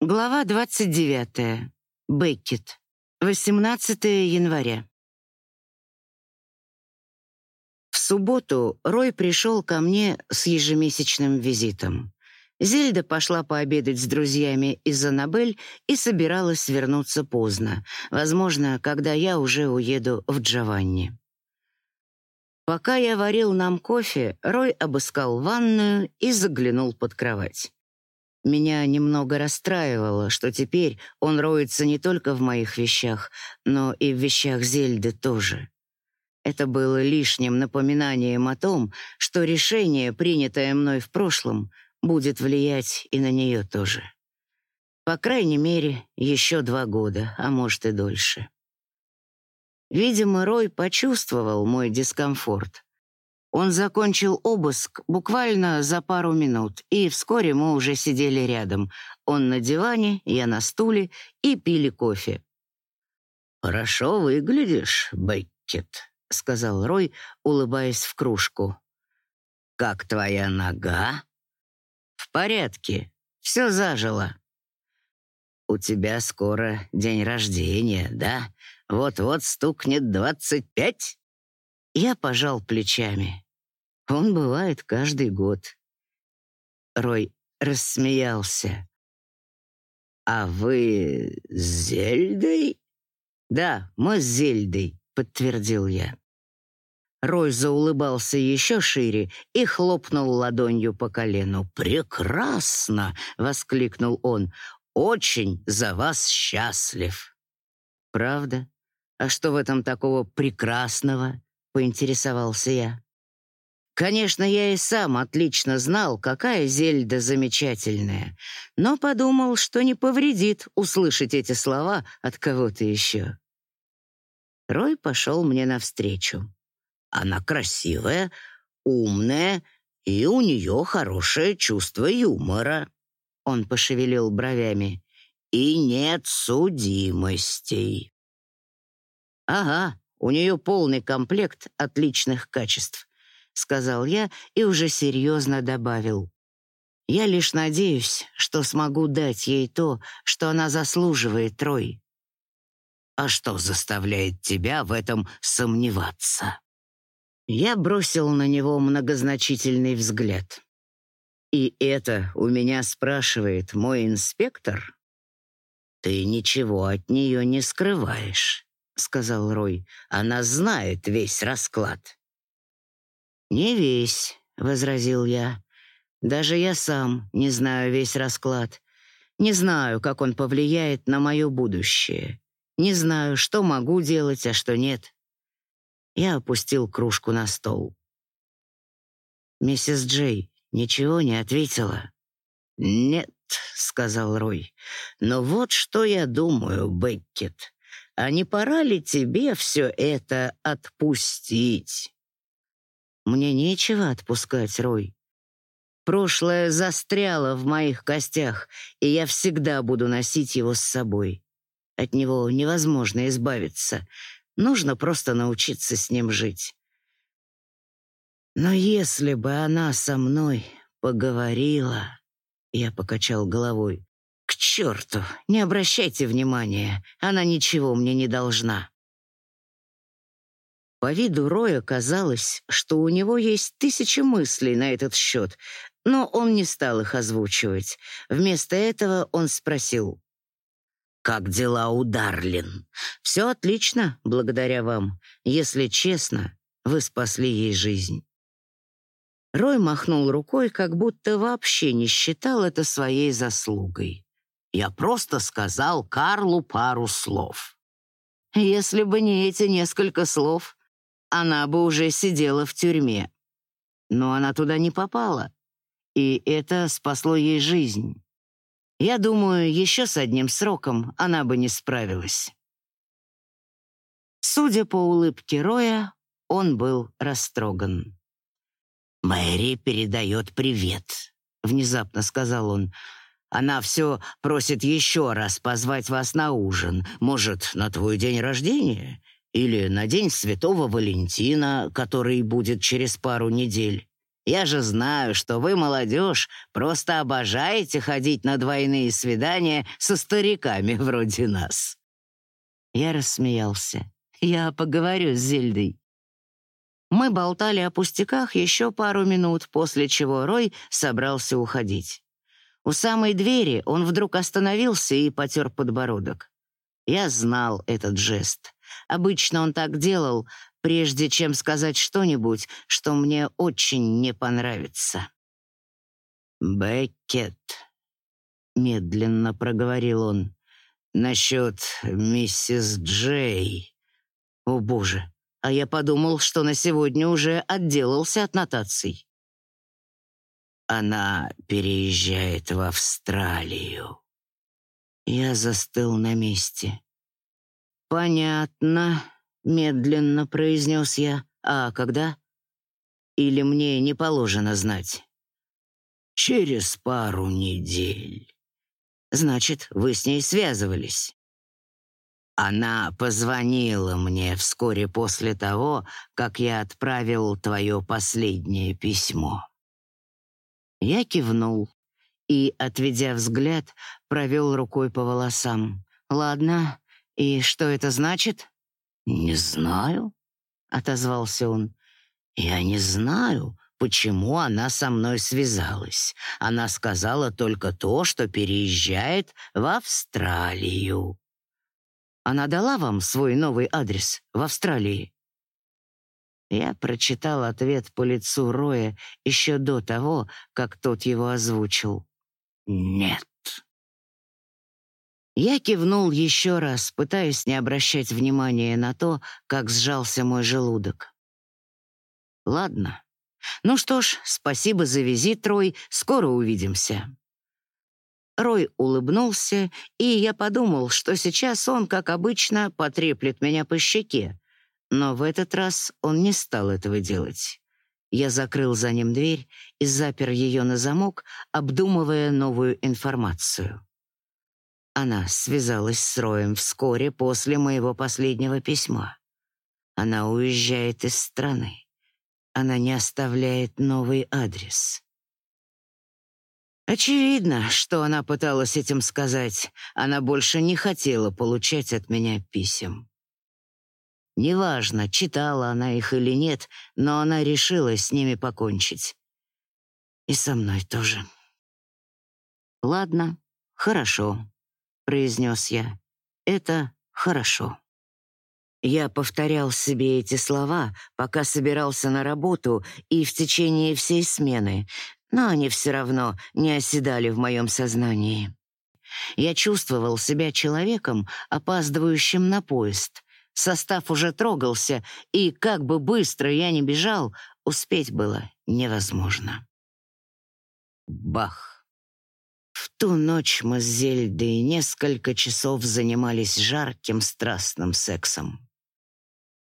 Глава 29. Беккет. 18 января. В субботу Рой пришел ко мне с ежемесячным визитом. Зельда пошла пообедать с друзьями из Аннабель и собиралась вернуться поздно, возможно, когда я уже уеду в Джованни. Пока я варил нам кофе, Рой обыскал ванную и заглянул под кровать. Меня немного расстраивало, что теперь он роется не только в моих вещах, но и в вещах Зельды тоже. Это было лишним напоминанием о том, что решение, принятое мной в прошлом, будет влиять и на нее тоже. По крайней мере, еще два года, а может и дольше. Видимо, Рой почувствовал мой дискомфорт, он закончил обыск буквально за пару минут, и вскоре мы уже сидели рядом. Он на диване, я на стуле и пили кофе. «Хорошо выглядишь, Беккет», — сказал Рой, улыбаясь в кружку. «Как твоя нога?» «В порядке. Все зажило». «У тебя скоро день рождения, да? Вот-вот стукнет двадцать пять?» Я пожал плечами. Он бывает каждый год. Рой рассмеялся. «А вы с Зельдой?» «Да, мы с Зельдой», — подтвердил я. Рой заулыбался еще шире и хлопнул ладонью по колену. «Прекрасно!» — воскликнул он. «Очень за вас счастлив!» «Правда? А что в этом такого прекрасного?» — поинтересовался я. Конечно, я и сам отлично знал, какая Зельда замечательная, но подумал, что не повредит услышать эти слова от кого-то еще. Рой пошел мне навстречу. Она красивая, умная, и у нее хорошее чувство юмора. Он пошевелил бровями. И нет судимостей. Ага, у нее полный комплект отличных качеств», — сказал я и уже серьезно добавил. «Я лишь надеюсь, что смогу дать ей то, что она заслуживает, Трой». «А что заставляет тебя в этом сомневаться?» Я бросил на него многозначительный взгляд. «И это у меня спрашивает мой инспектор?» «Ты ничего от нее не скрываешь». — сказал Рой. «Она знает весь расклад». «Не весь», — возразил я. «Даже я сам не знаю весь расклад. Не знаю, как он повлияет на мое будущее. Не знаю, что могу делать, а что нет». Я опустил кружку на стол. Миссис Джей ничего не ответила. «Нет», — сказал Рой. «Но вот что я думаю, Беккет. А не пора ли тебе все это отпустить? Мне нечего отпускать, Рой. Прошлое застряло в моих костях, и я всегда буду носить его с собой. От него невозможно избавиться. Нужно просто научиться с ним жить. Но если бы она со мной поговорила... Я покачал головой. «К черту! Не обращайте внимания, она ничего мне не должна». По виду Роя казалось, что у него есть тысячи мыслей на этот счет, но он не стал их озвучивать. Вместо этого он спросил. «Как дела у Дарлин?» «Все отлично, благодаря вам. Если честно, вы спасли ей жизнь». Рой махнул рукой, как будто вообще не считал это своей заслугой. Я просто сказал Карлу пару слов. Если бы не эти несколько слов, она бы уже сидела в тюрьме. Но она туда не попала, и это спасло ей жизнь. Я думаю, еще с одним сроком она бы не справилась. Судя по улыбке Роя, он был растроган. «Мэри передает привет», — внезапно сказал он. Она все просит еще раз позвать вас на ужин. Может, на твой день рождения? Или на день Святого Валентина, который будет через пару недель. Я же знаю, что вы, молодежь, просто обожаете ходить на двойные свидания со стариками вроде нас». Я рассмеялся. «Я поговорю с Зельдой». Мы болтали о пустяках еще пару минут, после чего Рой собрался уходить. У самой двери он вдруг остановился и потер подбородок. Я знал этот жест. Обычно он так делал, прежде чем сказать что-нибудь, что мне очень не понравится. «Беккет», — медленно проговорил он, — «насчет миссис Джей». «О, боже, а я подумал, что на сегодня уже отделался от нотаций». «Она переезжает в Австралию». Я застыл на месте. «Понятно», — медленно произнес я. «А когда? Или мне не положено знать?» «Через пару недель». «Значит, вы с ней связывались?» Она позвонила мне вскоре после того, как я отправил твое последнее письмо. Я кивнул и, отведя взгляд, провел рукой по волосам. «Ладно, и что это значит?» «Не знаю», — отозвался он. «Я не знаю, почему она со мной связалась. Она сказала только то, что переезжает в Австралию». «Она дала вам свой новый адрес в Австралии?» Я прочитал ответ по лицу Роя еще до того, как тот его озвучил. «Нет». Я кивнул еще раз, пытаясь не обращать внимания на то, как сжался мой желудок. «Ладно. Ну что ж, спасибо за визит, Рой. Скоро увидимся». Рой улыбнулся, и я подумал, что сейчас он, как обычно, потреплет меня по щеке. Но в этот раз он не стал этого делать. Я закрыл за ним дверь и запер ее на замок, обдумывая новую информацию. Она связалась с Роем вскоре после моего последнего письма. Она уезжает из страны. Она не оставляет новый адрес. Очевидно, что она пыталась этим сказать. Она больше не хотела получать от меня писем. Неважно, читала она их или нет, но она решила с ними покончить. И со мной тоже. «Ладно, хорошо», — произнес я. «Это хорошо». Я повторял себе эти слова, пока собирался на работу и в течение всей смены, но они все равно не оседали в моем сознании. Я чувствовал себя человеком, опаздывающим на поезд, Состав уже трогался, и как бы быстро я ни бежал, успеть было невозможно. Бах! В ту ночь мы с Зельдой несколько часов занимались жарким страстным сексом.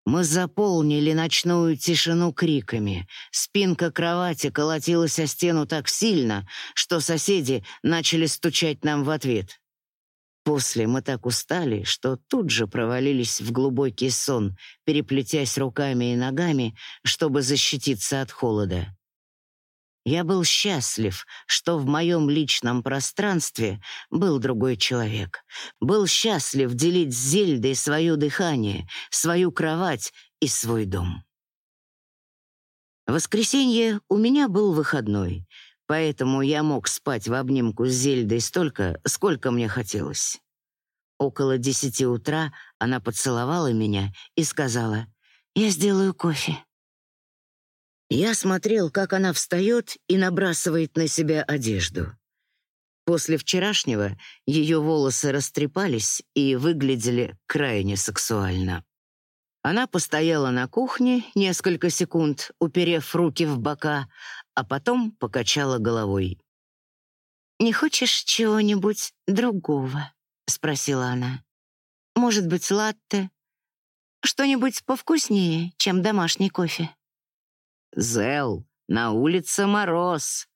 Мы заполнили ночную тишину криками. Спинка кровати колотилась о стену так сильно, что соседи начали стучать нам в ответ. После мы так устали, что тут же провалились в глубокий сон, переплетясь руками и ногами, чтобы защититься от холода. Я был счастлив, что в моем личном пространстве был другой человек. Был счастлив делить с Зельдой свое дыхание, свою кровать и свой дом. В воскресенье у меня был выходной — Поэтому я мог спать в обнимку с Зельдой столько, сколько мне хотелось. Около десяти утра она поцеловала меня и сказала, «Я сделаю кофе». Я смотрел, как она встает и набрасывает на себя одежду. После вчерашнего ее волосы растрепались и выглядели крайне сексуально. Она постояла на кухне несколько секунд, уперев руки в бока, а потом покачала головой. «Не хочешь чего-нибудь другого?» — спросила она. «Может быть, латте? Что-нибудь повкуснее, чем домашний кофе?» «Зел, на улице мороз».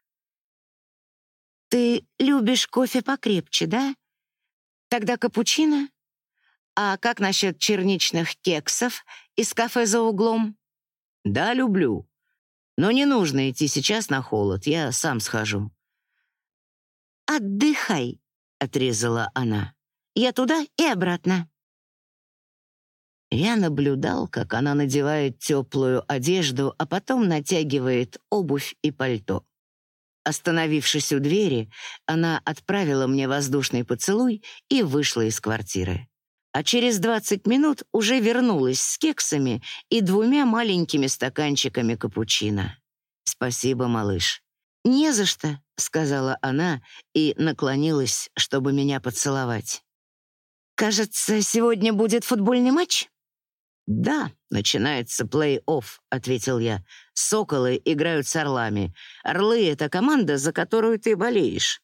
«Ты любишь кофе покрепче, да? Тогда капучино а как насчет черничных кексов из кафе за углом? Да, люблю. Но не нужно идти сейчас на холод, я сам схожу». «Отдыхай», — отрезала она. «Я туда и обратно». Я наблюдал, как она надевает теплую одежду, а потом натягивает обувь и пальто. Остановившись у двери, она отправила мне воздушный поцелуй и вышла из квартиры. А через 20 минут уже вернулась с кексами и двумя маленькими стаканчиками капучино. «Спасибо, малыш». «Не за что», — сказала она и наклонилась, чтобы меня поцеловать. «Кажется, сегодня будет футбольный матч?» «Да, начинается плей-офф», — ответил я. «Соколы играют с орлами. Орлы — это команда, за которую ты болеешь».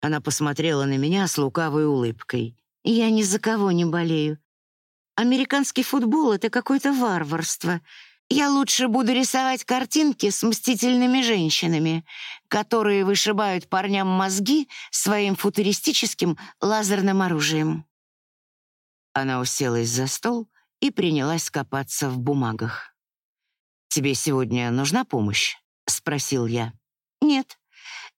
Она посмотрела на меня с лукавой улыбкой. «Я ни за кого не болею. Американский футбол — это какое-то варварство. Я лучше буду рисовать картинки с мстительными женщинами, которые вышибают парням мозги своим футуристическим лазерным оружием». Она уселась за стол и принялась копаться в бумагах. «Тебе сегодня нужна помощь?» — спросил я. «Нет.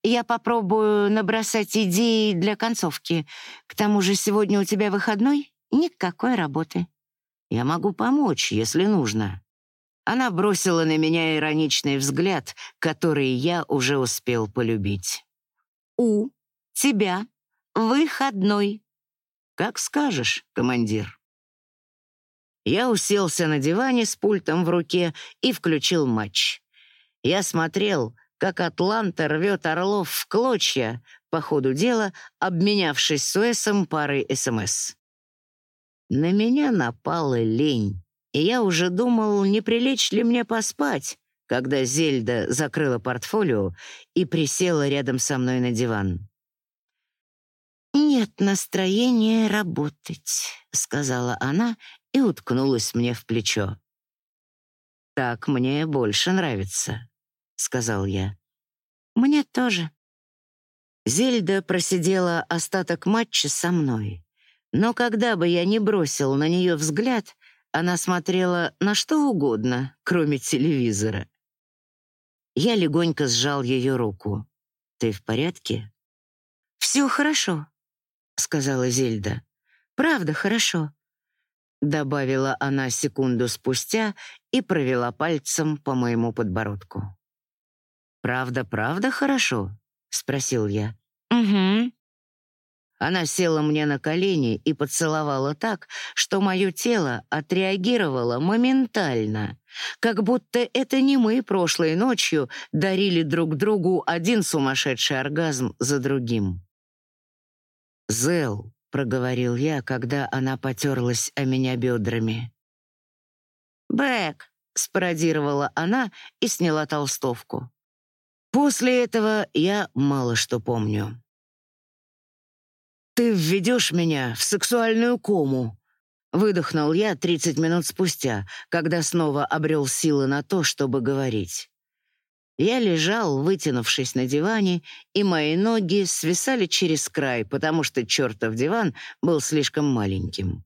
Я попробую набросать идеи для концовки. К тому же сегодня у тебя выходной, никакой работы». «Я могу помочь, если нужно». Она бросила на меня ироничный взгляд, который я уже успел полюбить. «У тебя выходной», «Как скажешь, командир». Я уселся на диване с пультом в руке и включил матч. Я смотрел, как Атланта рвет Орлов в клочья, по ходу дела обменявшись с Уэсом парой СМС. На меня напала лень, и я уже думал, не прилечь ли мне поспать, когда Зельда закрыла портфолио и присела рядом со мной на диван. «Нет настроения работать», — сказала она и уткнулась мне в плечо. «Так мне больше нравится», — сказал я. «Мне тоже». Зельда просидела остаток матча со мной. Но когда бы я ни бросил на нее взгляд, она смотрела на что угодно, кроме телевизора. Я легонько сжал ее руку. «Ты в порядке?» «Все хорошо», — сказала Зельда. «Правда хорошо», — добавила она секунду спустя и провела пальцем по моему подбородку. «Правда, правда хорошо?» — спросил я. «Угу». Она села мне на колени и поцеловала так, что мое тело отреагировало моментально, как будто это не мы прошлой ночью дарили друг другу один сумасшедший оргазм за другим. «Зел», — проговорил я, когда она потерлась о меня бедрами. «Бэк», — спародировала она и сняла толстовку. После этого я мало что помню. «Ты введешь меня в сексуальную кому», — выдохнул я 30 минут спустя, когда снова обрел силы на то, чтобы говорить. Я лежал, вытянувшись на диване, и мои ноги свисали через край, потому что чертов диван был слишком маленьким.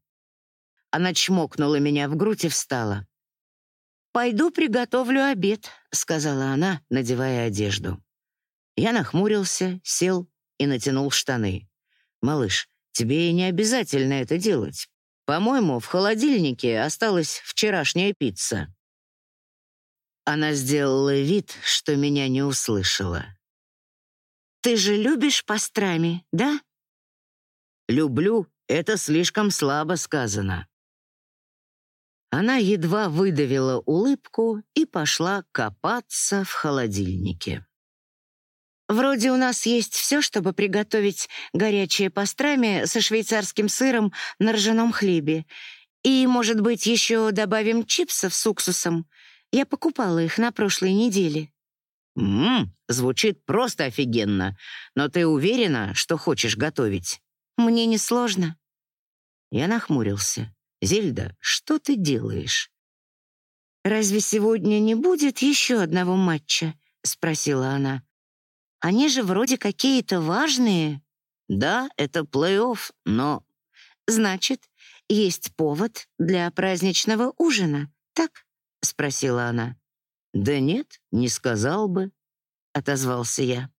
Она чмокнула меня в грудь и встала. «Пойду приготовлю обед», — сказала она, надевая одежду. Я нахмурился, сел и натянул штаны. «Малыш, тебе не обязательно это делать. По-моему, в холодильнике осталась вчерашняя пицца». Она сделала вид, что меня не услышала. «Ты же любишь пастрами, да?» «Люблю — это слишком слабо сказано». Она едва выдавила улыбку и пошла копаться в холодильнике. «Вроде у нас есть все, чтобы приготовить горячие пастрами со швейцарским сыром на ржаном хлебе. И, может быть, еще добавим чипсов с уксусом. Я покупала их на прошлой неделе». «Ммм, звучит просто офигенно. Но ты уверена, что хочешь готовить?» «Мне не сложно». Я нахмурился. «Зельда, что ты делаешь?» «Разве сегодня не будет еще одного матча?» — спросила она. «Они же вроде какие-то важные». «Да, это плей-офф, но...» «Значит, есть повод для праздничного ужина, так?» — спросила она. «Да нет, не сказал бы», — отозвался я.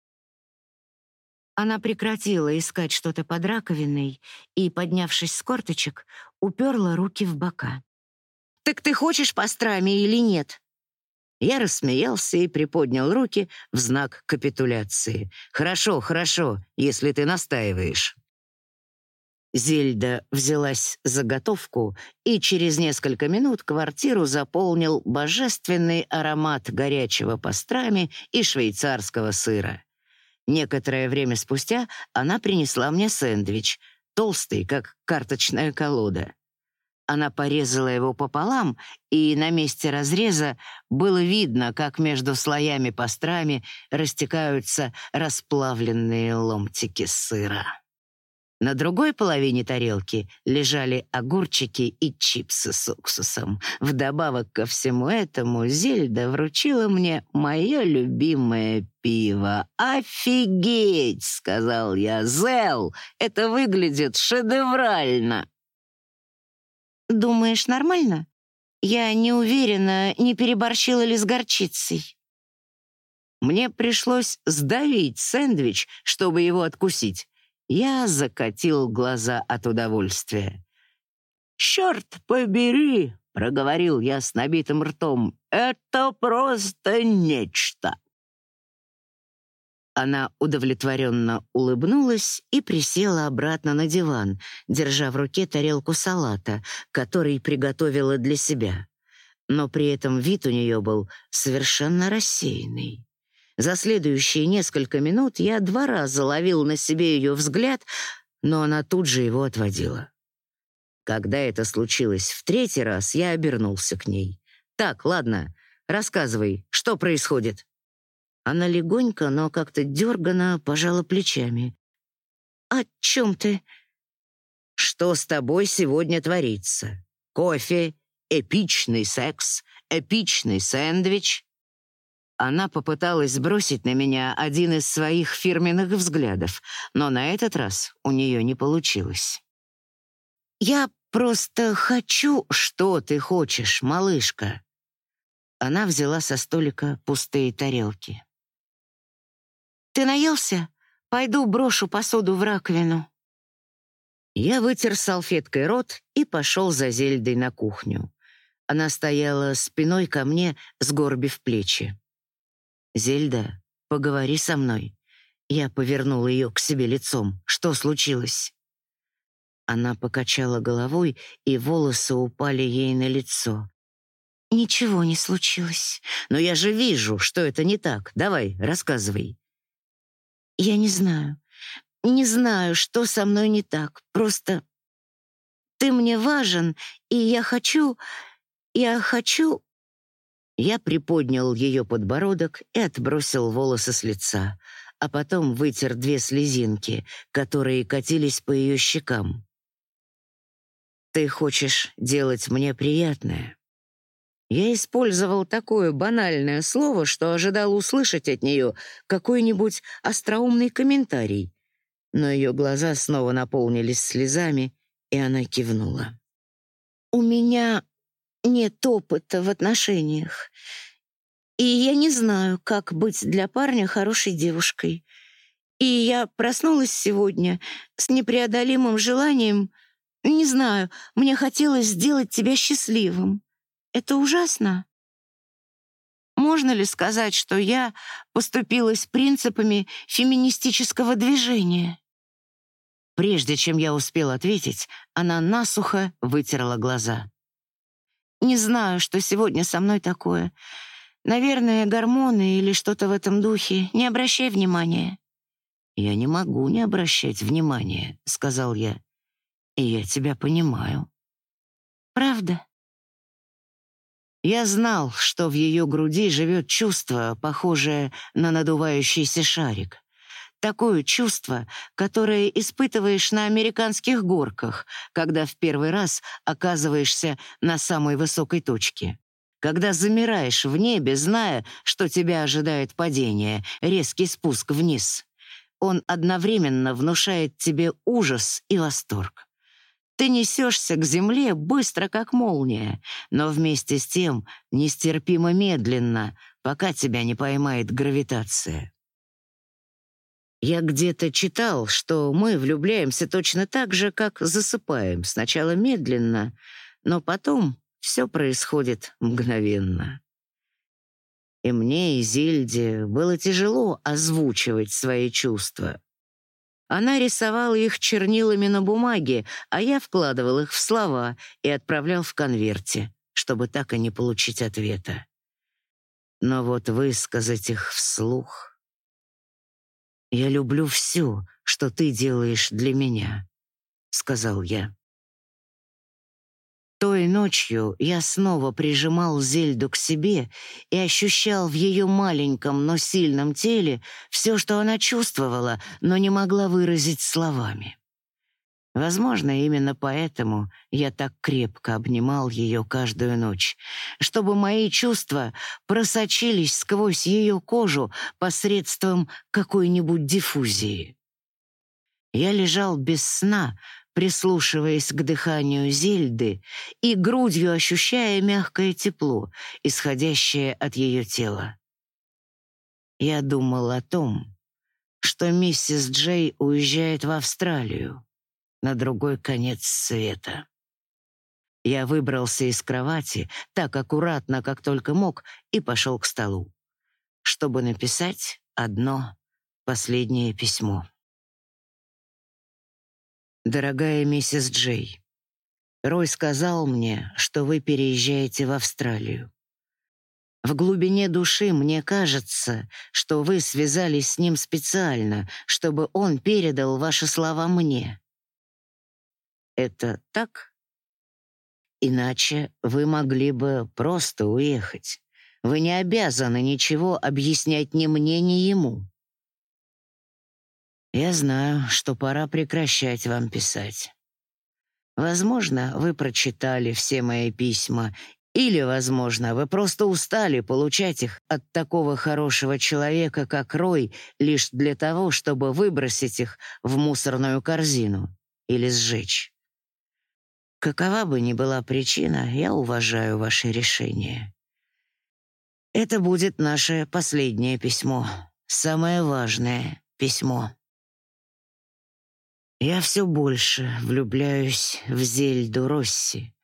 Она прекратила искать что-то под раковиной и, поднявшись с корточек, уперла руки в бока. «Так ты хочешь пастрами или нет?» Я рассмеялся и приподнял руки в знак капитуляции. «Хорошо, хорошо, если ты настаиваешь». Зельда взялась за готовку, и через несколько минут квартиру заполнил божественный аромат горячего пастрами и швейцарского сыра. Некоторое время спустя она принесла мне сэндвич, толстый, как карточная колода. Она порезала его пополам, и на месте разреза было видно, как между слоями пастрами растекаются расплавленные ломтики сыра. На другой половине тарелки лежали огурчики и чипсы с уксусом. Вдобавок ко всему этому Зельда вручила мне мое любимое пиво. «Офигеть!» — сказал я. «Зел, это выглядит шедеврально!» «Думаешь, нормально? Я не уверена, не переборщила ли с горчицей». Мне пришлось сдавить сэндвич, чтобы его откусить. Я закатил глаза от удовольствия. «Черт побери!» — проговорил я с набитым ртом. «Это просто нечто!» Она удовлетворенно улыбнулась и присела обратно на диван, держа в руке тарелку салата, который приготовила для себя. Но при этом вид у нее был совершенно рассеянный. За следующие несколько минут я два раза ловил на себе ее взгляд, но она тут же его отводила. Когда это случилось в третий раз, я обернулся к ней. «Так, ладно, рассказывай, что происходит?» Она легонько, но как-то дерганно пожала плечами. «О чем ты?» «Что с тобой сегодня творится? Кофе, эпичный секс, эпичный сэндвич?» Она попыталась сбросить на меня один из своих фирменных взглядов, но на этот раз у нее не получилось. «Я просто хочу, что ты хочешь, малышка». Она взяла со столика пустые тарелки. «Ты наелся? Пойду брошу посуду в раковину». Я вытер салфеткой рот и пошел за Зельдой на кухню. Она стояла спиной ко мне, сгорбив плечи. «Зельда, поговори со мной». Я повернул ее к себе лицом. «Что случилось?» Она покачала головой, и волосы упали ей на лицо. «Ничего не случилось. Но я же вижу, что это не так. Давай, рассказывай». «Я не знаю. Не знаю, что со мной не так. Просто ты мне важен, и я хочу... Я хочу...» Я приподнял ее подбородок и отбросил волосы с лица, а потом вытер две слезинки, которые катились по ее щекам. «Ты хочешь делать мне приятное?» Я использовал такое банальное слово, что ожидал услышать от нее какой-нибудь остроумный комментарий. Но ее глаза снова наполнились слезами, и она кивнула. «У меня нет опыта в отношениях. И я не знаю, как быть для парня хорошей девушкой. И я проснулась сегодня с непреодолимым желанием, не знаю, мне хотелось сделать тебя счастливым. Это ужасно. Можно ли сказать, что я поступилась принципами феминистического движения? Прежде чем я успел ответить, она насухо вытерла глаза. Не знаю, что сегодня со мной такое. Наверное, гормоны или что-то в этом духе. Не обращай внимания». «Я не могу не обращать внимания», — сказал я. «И я тебя понимаю». «Правда?» Я знал, что в ее груди живет чувство, похожее на надувающийся шарик. Такое чувство, которое испытываешь на американских горках, когда в первый раз оказываешься на самой высокой точке. Когда замираешь в небе, зная, что тебя ожидает падение, резкий спуск вниз. Он одновременно внушает тебе ужас и восторг. Ты несешься к земле быстро, как молния, но вместе с тем нестерпимо медленно, пока тебя не поймает гравитация. Я где-то читал, что мы влюбляемся точно так же, как засыпаем, сначала медленно, но потом все происходит мгновенно. И мне, и Зильде было тяжело озвучивать свои чувства. Она рисовала их чернилами на бумаге, а я вкладывал их в слова и отправлял в конверте, чтобы так и не получить ответа. Но вот высказать их вслух... «Я люблю все, что ты делаешь для меня», — сказал я. Той ночью я снова прижимал Зельду к себе и ощущал в ее маленьком, но сильном теле все, что она чувствовала, но не могла выразить словами. Возможно, именно поэтому я так крепко обнимал ее каждую ночь, чтобы мои чувства просочились сквозь ее кожу посредством какой-нибудь диффузии. Я лежал без сна, прислушиваясь к дыханию Зельды и грудью ощущая мягкое тепло, исходящее от ее тела. Я думал о том, что миссис Джей уезжает в Австралию, на другой конец света. Я выбрался из кровати так аккуратно, как только мог, и пошел к столу, чтобы написать одно последнее письмо. «Дорогая миссис Джей, Рой сказал мне, что вы переезжаете в Австралию. В глубине души мне кажется, что вы связались с ним специально, чтобы он передал ваши слова мне. Это так? Иначе вы могли бы просто уехать. Вы не обязаны ничего объяснять ни мне, ни ему. Я знаю, что пора прекращать вам писать. Возможно, вы прочитали все мои письма, или, возможно, вы просто устали получать их от такого хорошего человека, как Рой, лишь для того, чтобы выбросить их в мусорную корзину или сжечь. Какова бы ни была причина, я уважаю ваше решение. Это будет наше последнее письмо, самое важное письмо. Я все больше влюбляюсь в Зельду Росси,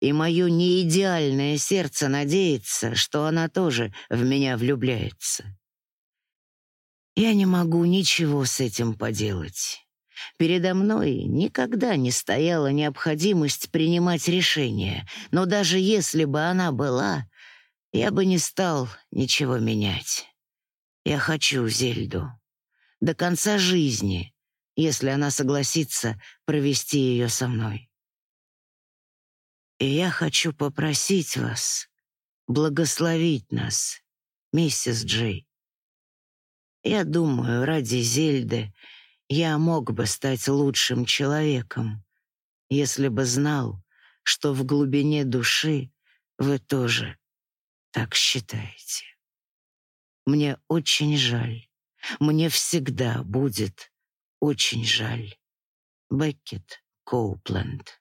и мое неидеальное сердце надеется, что она тоже в меня влюбляется. Я не могу ничего с этим поделать. Передо мной никогда не стояла необходимость принимать решения, но даже если бы она была, я бы не стал ничего менять. Я хочу Зельду. До конца жизни, если она согласится провести ее со мной. И я хочу попросить вас благословить нас, миссис Джей. Я думаю, ради Зельды я мог бы стать лучшим человеком, если бы знал, что в глубине души вы тоже так считаете. Мне очень жаль. Мне всегда будет очень жаль. Беккет Коупленд